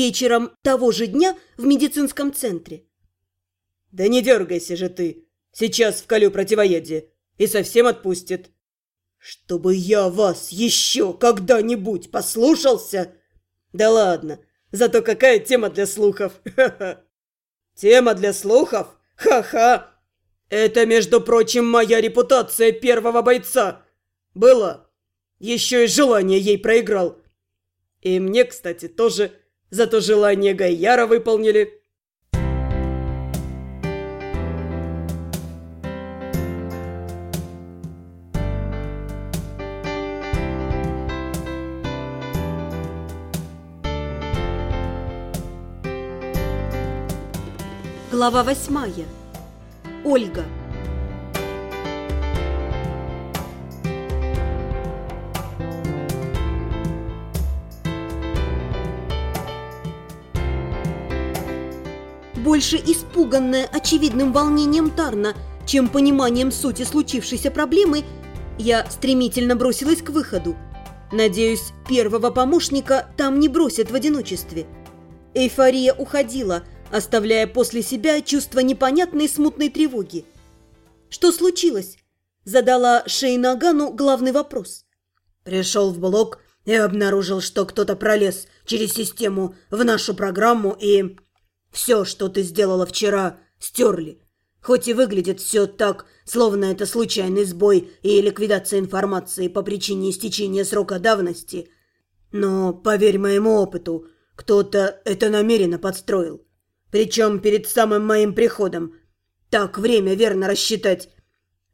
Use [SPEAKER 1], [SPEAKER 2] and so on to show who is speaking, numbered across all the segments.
[SPEAKER 1] вечером того же дня в медицинском центре.
[SPEAKER 2] «Да не дергайся же ты! Сейчас вколю противоядие и совсем отпустит!» «Чтобы я вас еще когда-нибудь послушался?» «Да ладно, зато какая тема для слухов!» «Тема для слухов? Ха-ха! Это, между прочим, моя репутация первого бойца! Была! Еще и желание ей проиграл! И мне, кстати, тоже зато желание Гайяра выполнили!»
[SPEAKER 1] Глава восьмая. Ольга. Больше испуганная очевидным волнением Тарна, чем пониманием сути случившейся проблемы, я стремительно бросилась к выходу. Надеюсь, первого помощника там не бросят в одиночестве. Эйфория уходила – оставляя после себя чувство непонятной смутной тревоги. «Что случилось?» – задала Шейнагану главный вопрос.
[SPEAKER 2] «Пришел в блок и обнаружил, что кто-то пролез через систему в нашу программу и... Все, что ты сделала вчера, стерли. Хоть и выглядит все так, словно это случайный сбой и ликвидация информации по причине истечения срока давности. Но, поверь моему опыту, кто-то это намеренно подстроил. Причем перед самым моим приходом. Так время верно рассчитать.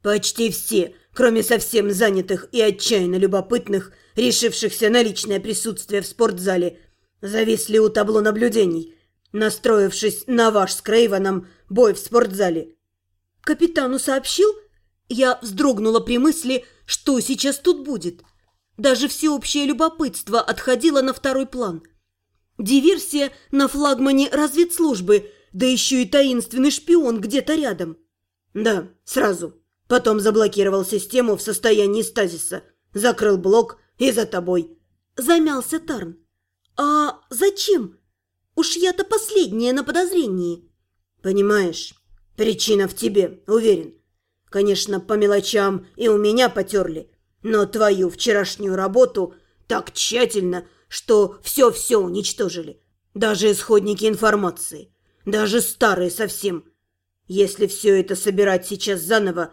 [SPEAKER 2] Почти все, кроме совсем занятых и отчаянно любопытных, решившихся на личное присутствие в спортзале, зависли у табло наблюдений, настроившись на ваш с Крейвоном бой в спортзале.
[SPEAKER 1] Капитану сообщил? Я вздрогнула при мысли, что сейчас тут будет. Даже всеобщее любопытство отходило на второй план – Диверсия на флагмане разведслужбы, да еще и таинственный шпион где-то рядом.
[SPEAKER 2] Да, сразу. Потом заблокировал систему в состоянии стазиса. Закрыл блок и за тобой.
[SPEAKER 1] Замялся Тарн. А зачем? Уж я-то последняя на подозрении.
[SPEAKER 2] Понимаешь, причина в тебе, уверен. Конечно, по мелочам и у меня потерли, но твою вчерашнюю работу так тщательно что все-все уничтожили. Даже исходники информации. Даже старые совсем. Если все это собирать сейчас заново,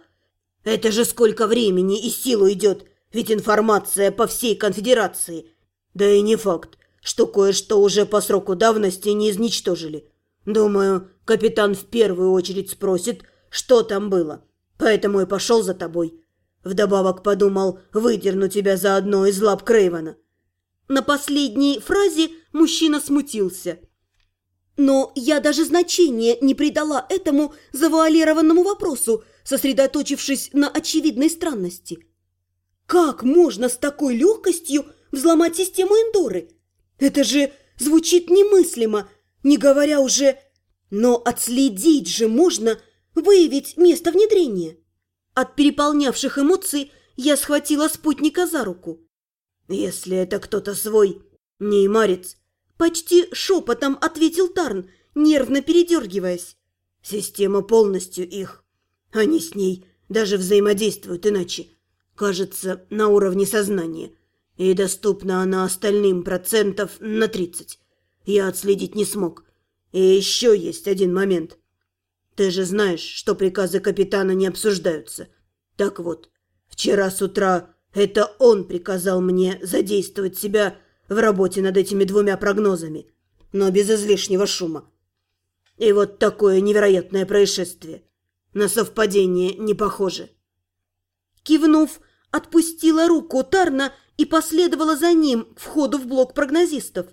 [SPEAKER 2] это же сколько времени и сил уйдет, ведь информация по всей конфедерации. Да и не факт, что кое-что уже по сроку давности не изничтожили. Думаю, капитан в первую очередь спросит, что там было. Поэтому и пошел за тобой. Вдобавок подумал, выдерну тебя заодно из лап Крейвана.
[SPEAKER 1] На последней фразе мужчина смутился. Но я даже значения не придала этому завуалированному вопросу, сосредоточившись на очевидной странности. Как можно с такой легкостью взломать систему Эндоры? Это же звучит немыслимо, не говоря уже... Но отследить же можно, выявить место внедрения. От переполнявших эмоций я схватила спутника за руку.
[SPEAKER 2] «Если это кто-то свой, не марец», –
[SPEAKER 1] почти шепотом ответил Тарн, нервно передергиваясь.
[SPEAKER 2] «Система полностью их. Они с ней даже взаимодействуют иначе. Кажется, на уровне сознания. И доступна она остальным процентов на тридцать. Я отследить не смог. И еще есть один момент. Ты же знаешь, что приказы капитана не обсуждаются. Так вот, вчера с утра это он приказал мне задействовать себя в работе над этими двумя прогнозами, но без излишнего шума. И вот такое невероятное происшествие. На совпадение не похоже.
[SPEAKER 1] Кивнув, отпустила руку Тарна и последовала за ним в ходу в блок прогнозистов.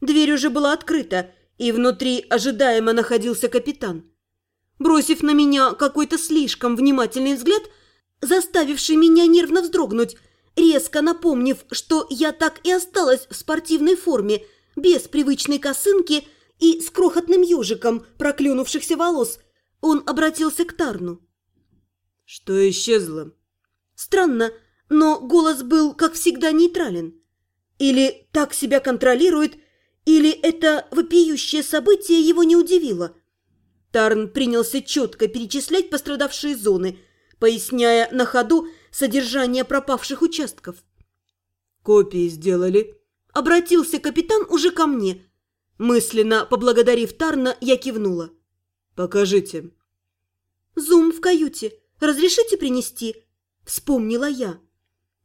[SPEAKER 1] Дверь уже была открыта, и внутри ожидаемо находился капитан. Бросив на меня какой-то слишком внимательный взгляд – заставивший меня нервно вздрогнуть, резко напомнив, что я так и осталась в спортивной форме, без привычной косынки и с крохотным ежиком проклюнувшихся волос, он обратился к Тарну.
[SPEAKER 2] «Что исчезло?»
[SPEAKER 1] Странно, но голос был, как всегда, нейтрален. Или так себя контролирует, Или это вопиющее событие его не удивило? Тарн принялся четко перечислять пострадавшие зоны, поясняя на ходу содержание пропавших участков.
[SPEAKER 2] «Копии сделали?»
[SPEAKER 1] Обратился капитан уже ко мне. Мысленно поблагодарив Тарна, я кивнула.
[SPEAKER 2] «Покажите».
[SPEAKER 1] «Зум в каюте. Разрешите принести?» Вспомнила я.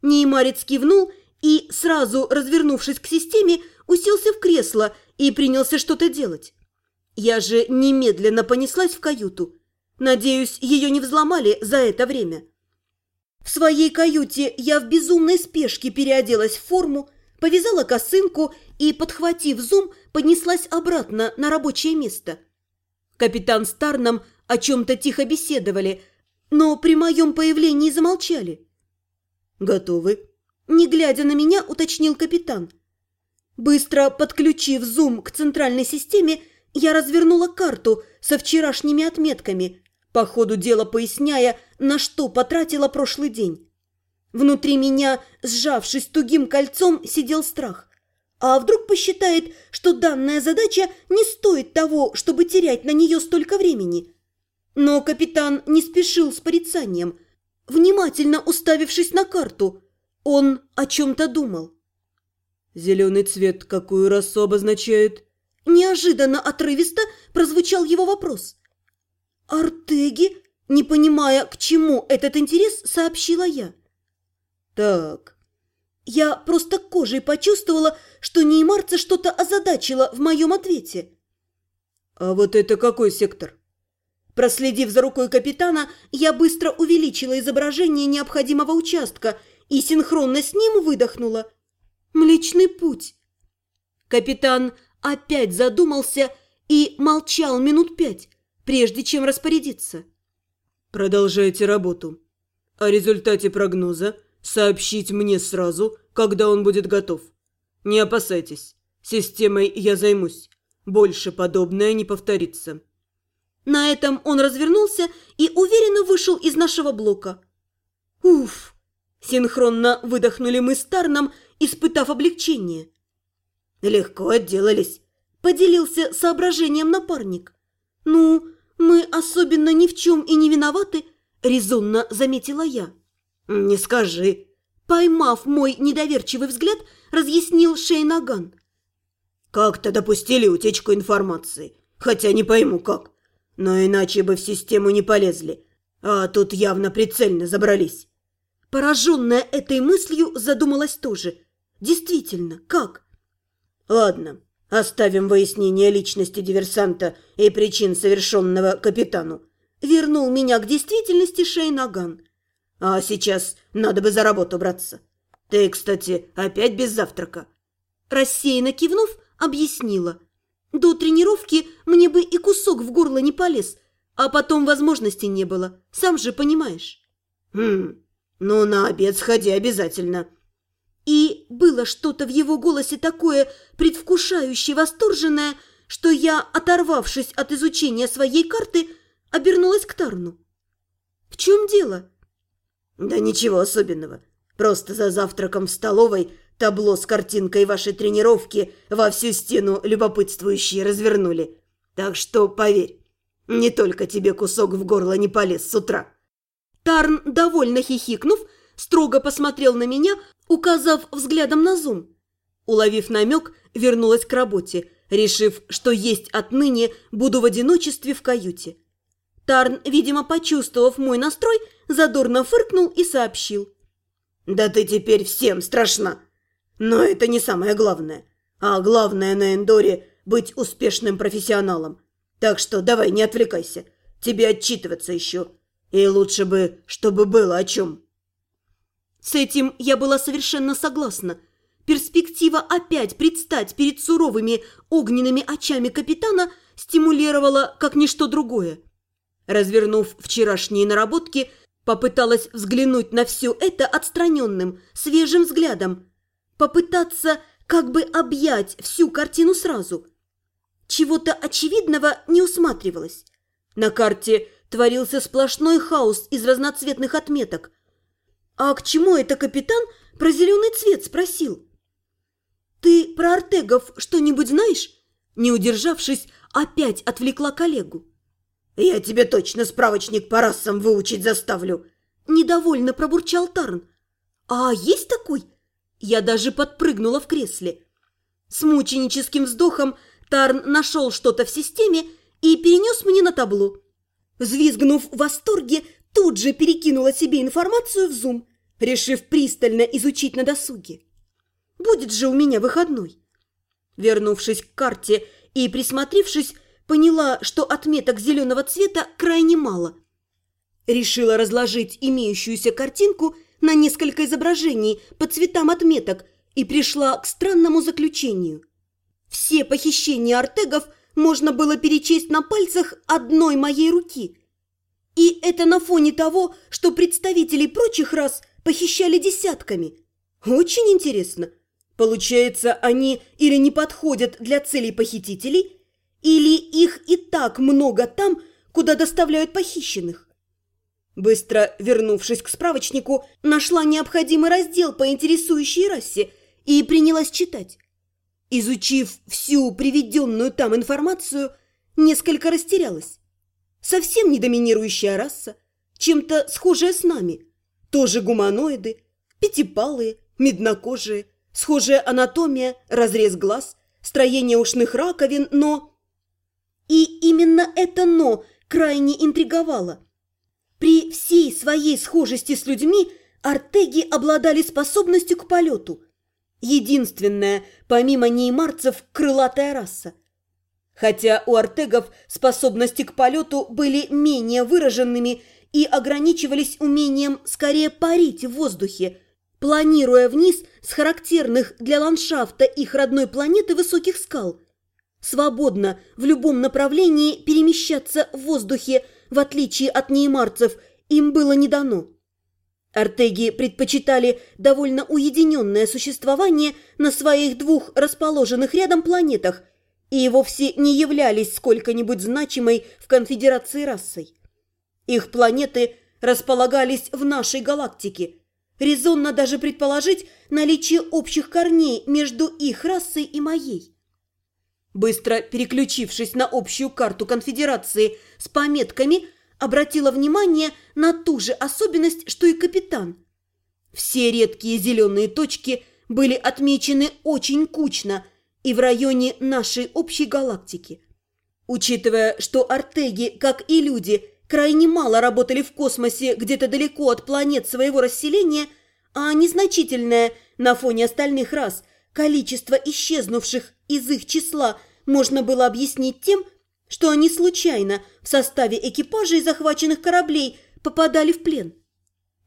[SPEAKER 1] Неймарец кивнул и, сразу развернувшись к системе, уселся в кресло и принялся что-то делать. Я же немедленно понеслась в каюту. Надеюсь, ее не взломали за это время. В своей каюте я в безумной спешке переоделась в форму, повязала косынку и, подхватив зум, поднеслась обратно на рабочее место. Капитан с Тарном о чем-то тихо беседовали, но при моем появлении замолчали.
[SPEAKER 2] «Готовы?»
[SPEAKER 1] Не глядя на меня, уточнил капитан. Быстро подключив зум к центральной системе, я развернула карту со вчерашними отметками, по ходу дела поясняя, на что потратила прошлый день. Внутри меня, сжавшись тугим кольцом, сидел страх. А вдруг посчитает, что данная задача не стоит того, чтобы терять на нее столько времени? Но капитан не спешил с порицанием, внимательно уставившись на карту. Он о чем-то думал.
[SPEAKER 2] «Зеленый цвет какую расу обозначает?»
[SPEAKER 1] Неожиданно отрывисто прозвучал его вопрос. «Артеги?» Не понимая, к чему этот интерес, сообщила я.
[SPEAKER 2] «Так».
[SPEAKER 1] Я просто кожей почувствовала, что неймарца что-то озадачило в моем ответе.
[SPEAKER 2] «А вот это какой сектор?»
[SPEAKER 1] Проследив за рукой капитана, я быстро увеличила изображение необходимого участка и синхронно с ним выдохнула. «Млечный путь». Капитан опять задумался и молчал минут пять, прежде чем распорядиться.
[SPEAKER 2] «Продолжайте работу. О результате прогноза сообщить мне сразу, когда он будет готов. Не опасайтесь, системой я займусь. Больше подобное не повторится».
[SPEAKER 1] На этом он развернулся и уверенно вышел из нашего блока. «Уф!» – синхронно выдохнули мы с Тарном, испытав облегчение.
[SPEAKER 2] «Легко отделались», –
[SPEAKER 1] поделился соображением напарник. «Ну, мы особенно ни в чем и не виноваты», – резонно заметила я.
[SPEAKER 2] «Не скажи».
[SPEAKER 1] Поймав мой недоверчивый взгляд, разъяснил Шейнаган.
[SPEAKER 2] «Как-то допустили утечку информации, хотя не пойму как. Но иначе бы в систему не полезли, а тут явно прицельно забрались».
[SPEAKER 1] Пораженная этой мыслью задумалась тоже. «Действительно, как?»
[SPEAKER 2] «Ладно, оставим выяснение личности диверсанта и причин совершенного капитану».
[SPEAKER 1] Вернул меня к действительности Шейнаган.
[SPEAKER 2] А сейчас надо бы за работу браться. Ты, кстати, опять без завтрака?»
[SPEAKER 1] Рассеянно кивнув, объяснила. «До тренировки мне бы и кусок в горло не полез, а потом возможности не было, сам же понимаешь».
[SPEAKER 2] «Хм, ну на обед сходи обязательно».
[SPEAKER 1] И было что-то в его голосе такое предвкушающее восторженное, что я, оторвавшись от изучения своей карты, обернулась к Тарну. «В чем дело?»
[SPEAKER 2] «Да ничего особенного. Просто за завтраком в столовой табло с картинкой вашей тренировки во всю стену любопытствующие развернули. Так что, поверь, не только тебе кусок в горло не полез с утра».
[SPEAKER 1] Тарн, довольно хихикнув, строго посмотрел на меня, указав взглядом на зум. Уловив намек, вернулась к работе, решив, что есть отныне буду в одиночестве в каюте. Тарн, видимо, почувствовав мой настрой, задорно фыркнул и сообщил.
[SPEAKER 2] «Да ты теперь всем страшна! Но это не самое главное. А главное на Эндоре – быть успешным профессионалом. Так что давай, не отвлекайся. Тебе отчитываться еще. И лучше бы, чтобы было о чем».
[SPEAKER 1] С этим я была совершенно согласна. Перспектива опять предстать перед суровыми огненными очами капитана стимулировала как ничто другое. Развернув вчерашние наработки, попыталась взглянуть на все это отстраненным, свежим взглядом. Попытаться как бы объять всю картину сразу. Чего-то очевидного не усматривалось. На карте творился сплошной хаос из разноцветных отметок. А к чему это капитан про зеленый цвет спросил? «Ты про Артегов что-нибудь знаешь?» Не удержавшись, опять отвлекла коллегу.
[SPEAKER 2] «Я тебе точно справочник по расам выучить заставлю!»
[SPEAKER 1] Недовольно пробурчал Тарн. «А есть такой?» Я даже подпрыгнула в кресле. С мученическим вздохом Тарн нашел что-то в системе и перенес мне на табло. Взвизгнув в восторге, тут же перекинула себе информацию в зум, решив пристально изучить на досуге. Будет же у меня выходной. Вернувшись к карте и присмотревшись, поняла, что отметок зеленого цвета крайне мало. Решила разложить имеющуюся картинку на несколько изображений по цветам отметок и пришла к странному заключению. Все похищения артегов можно было перечесть на пальцах одной моей руки. И это на фоне того, что представителей прочих рас похищали десятками. Очень интересно. Получается, они или не подходят для целей похитителей, или их и так много там, куда доставляют похищенных. Быстро вернувшись к справочнику, нашла необходимый раздел по интересующей расе и принялась читать. Изучив всю приведенную там информацию, несколько растерялась. Совсем не доминирующая раса, чем-то схожая с нами. Тоже гуманоиды, пятипалые, меднокожие, схожая анатомия, разрез глаз, строение ушных раковин, но... И именно это «но» крайне интриговало. При всей своей схожести с людьми артеги обладали способностью к полету. Единственная, помимо неймарцев, крылатая раса. Хотя у артегов способности к полету были менее выраженными и ограничивались умением скорее парить в воздухе, планируя вниз с характерных для ландшафта их родной планеты высоких скал. Свободно в любом направлении перемещаться в воздухе, в отличие от неймарцев, им было не дано. Артеги предпочитали довольно уединенное существование на своих двух расположенных рядом планетах и вовсе не являлись сколько-нибудь значимой в конфедерации расой. Их планеты располагались в нашей галактике. Резонно даже предположить наличие общих корней между их расой и моей. Быстро переключившись на общую карту конфедерации с пометками – обратила внимание на ту же особенность, что и капитан. Все редкие зеленые точки были отмечены очень кучно и в районе нашей общей галактики. Учитывая, что артеги, как и люди, крайне мало работали в космосе где-то далеко от планет своего расселения, а незначительное на фоне остальных рас количество исчезнувших из их числа можно было объяснить тем, что они случайно в составе экипажей захваченных кораблей попадали в плен.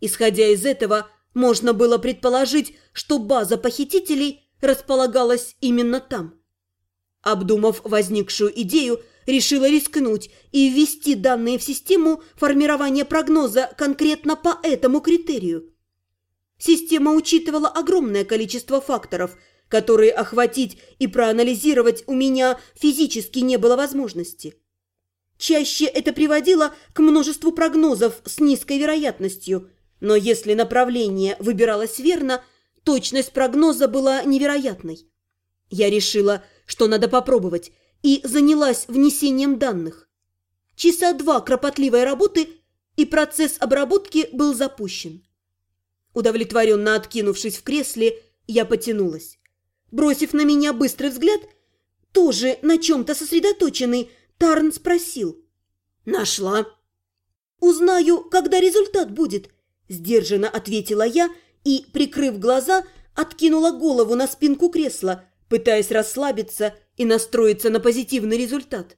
[SPEAKER 1] Исходя из этого, можно было предположить, что база похитителей располагалась именно там. Обдумав возникшую идею, решила рискнуть и ввести данные в систему формирования прогноза конкретно по этому критерию. Система учитывала огромное количество факторов – которые охватить и проанализировать у меня физически не было возможности. Чаще это приводило к множеству прогнозов с низкой вероятностью, но если направление выбиралось верно, точность прогноза была невероятной. Я решила, что надо попробовать, и занялась внесением данных. Часа два кропотливой работы, и процесс обработки был запущен. Удовлетворенно откинувшись в кресле, я потянулась. Бросив на меня быстрый взгляд, тоже на чем-то сосредоточенный, Тарн спросил.
[SPEAKER 2] «Нашла?»
[SPEAKER 1] «Узнаю, когда результат будет», – сдержанно ответила я и, прикрыв глаза, откинула голову на спинку кресла, пытаясь расслабиться и настроиться на позитивный результат.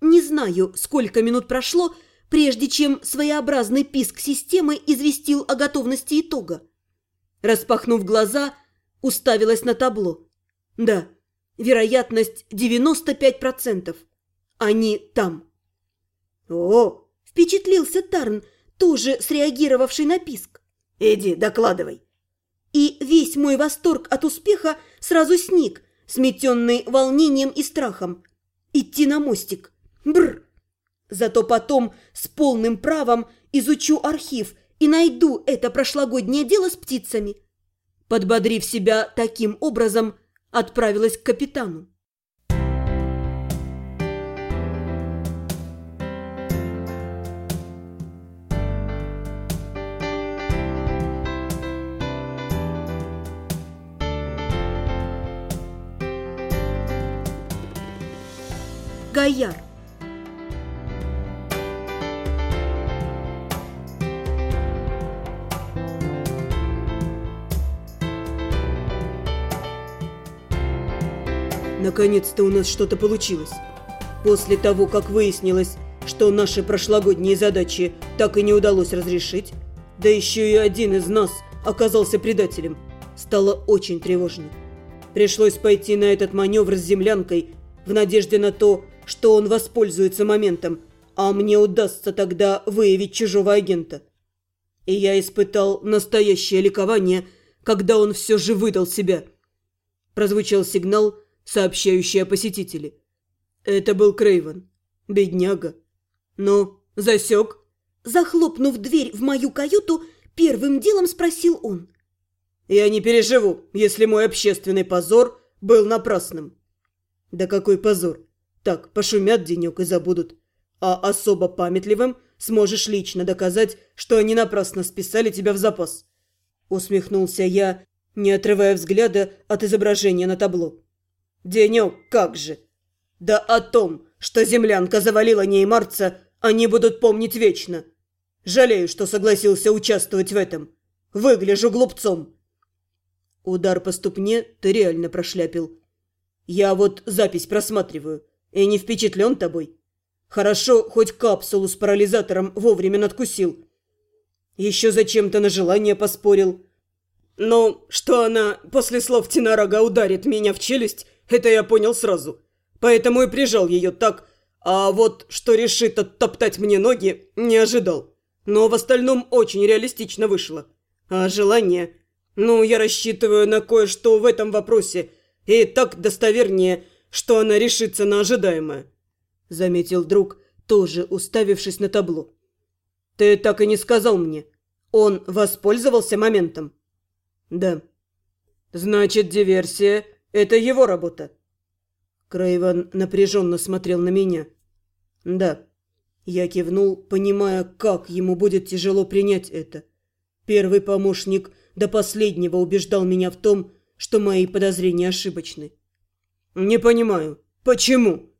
[SPEAKER 1] Не знаю, сколько минут прошло, прежде чем своеобразный писк системы известил о готовности итога. Распахнув глаза, уставилась на табло. Да, вероятность 95%. Они там.
[SPEAKER 2] О,
[SPEAKER 1] впечатлился Тарн, тоже среагировавший на писк.
[SPEAKER 2] Иди, докладывай.
[SPEAKER 1] И весь мой восторг от успеха сразу сник, сметенный волнением и страхом. Идти на мостик. Бр. Зато потом с полным правом изучу архив и найду это прошлогоднее дело с птицами. Подбодрив себя таким образом, отправилась к капитану. Гаяр.
[SPEAKER 2] Наконец-то у нас что-то получилось. После того, как выяснилось, что наши прошлогодние задачи так и не удалось разрешить, да еще и один из нас оказался предателем, стало очень тревожно. Пришлось пойти на этот маневр с землянкой в надежде на то, что он воспользуется моментом, а мне удастся тогда выявить чужого агента. И я испытал настоящее ликование, когда он все же выдал себя. Прозвучал сигнал, сообщающий о посетителе. Это был Крейвен, бедняга. Но засек.
[SPEAKER 1] Захлопнув дверь в мою каюту, первым делом спросил он.
[SPEAKER 2] «Я не переживу, если мой общественный позор был напрасным». «Да какой позор? Так, пошумят денек и забудут. А особо памятливым сможешь лично доказать, что они напрасно списали тебя в запас». Усмехнулся я, не отрывая взгляда от изображения на табло. «Денек, как же!» «Да о том, что землянка завалила неймарца, они будут помнить вечно. Жалею, что согласился участвовать в этом. Выгляжу глупцом». Удар по ступне ты реально прошляпил. Я вот запись просматриваю и не впечатлен тобой. Хорошо, хоть капсулу с парализатором вовремя надкусил. Еще зачем-то на желание поспорил. Но что она после слов Тинарага ударит меня в челюсть, это я понял сразу. Поэтому и прижал ее так, а вот что решит оттоптать мне ноги, не ожидал. Но в остальном очень реалистично вышло. А желание... Ну, я рассчитываю на кое-что в этом вопросе, и так достовернее, что она решится на ожидаемое. Заметил друг, тоже уставившись на табло. Ты так и не сказал мне. Он воспользовался моментом? Да. Значит, диверсия – это его работа. Крейвен напряженно смотрел на меня. Да. Я кивнул, понимая, как ему будет тяжело принять это. Первый помощник до последнего убеждал меня в том, что мои подозрения ошибочны. «Не понимаю, почему?»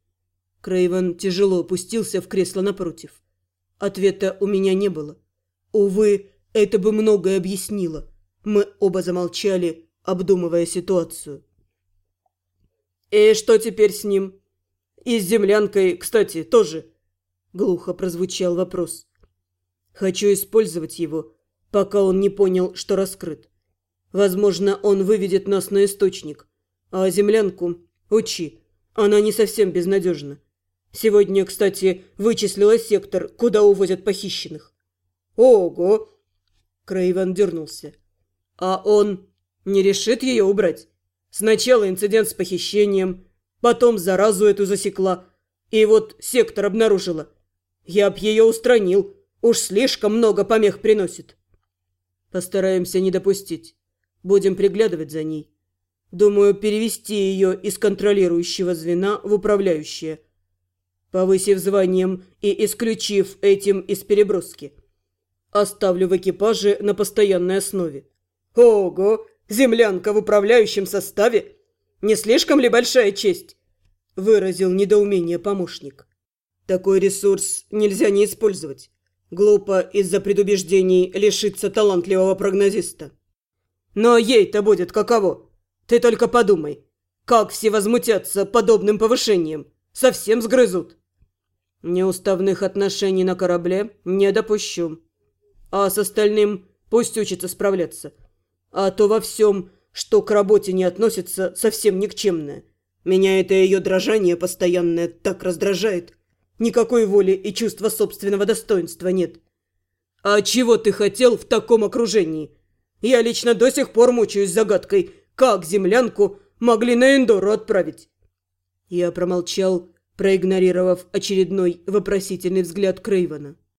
[SPEAKER 2] Крейвен тяжело опустился в кресло напротив. Ответа у меня не было. Увы, это бы многое объяснило. Мы оба замолчали, обдумывая ситуацию. «И что теперь с ним?» «И с землянкой, кстати, тоже?» Глухо прозвучал вопрос. «Хочу использовать его, пока он не понял, что раскрыт. Возможно, он выведет нас на источник. А землянку учи, она не совсем безнадежна. Сегодня, кстати, вычислила сектор, куда увозят похищенных. Ого! Крейвен дернулся. А он не решит ее убрать? Сначала инцидент с похищением, потом заразу эту засекла. И вот сектор обнаружила. Я б ее устранил. Уж слишком много помех приносит. Постараемся не допустить. Будем приглядывать за ней. Думаю, перевести ее из контролирующего звена в управляющее. Повысив званием и исключив этим из переброски. Оставлю в экипаже на постоянной основе. Ого! Землянка в управляющем составе? Не слишком ли большая честь? Выразил недоумение помощник. Такой ресурс нельзя не использовать. Глупо из-за предубеждений лишиться талантливого прогнозиста. Но ей-то будет каково. Ты только подумай. Как все возмутятся подобным повышением? Совсем сгрызут. Неуставных отношений на корабле не допущу. А с остальным пусть учится справляться. А то во всем, что к работе не относится, совсем никчемное. Меня это ее дрожание постоянное так раздражает. Никакой воли и чувства собственного достоинства нет. А чего ты хотел в таком окружении? Я лично до сих пор мучаюсь загадкой, как землянку могли на Эндору отправить. Я промолчал, проигнорировав очередной вопросительный взгляд Крейвана.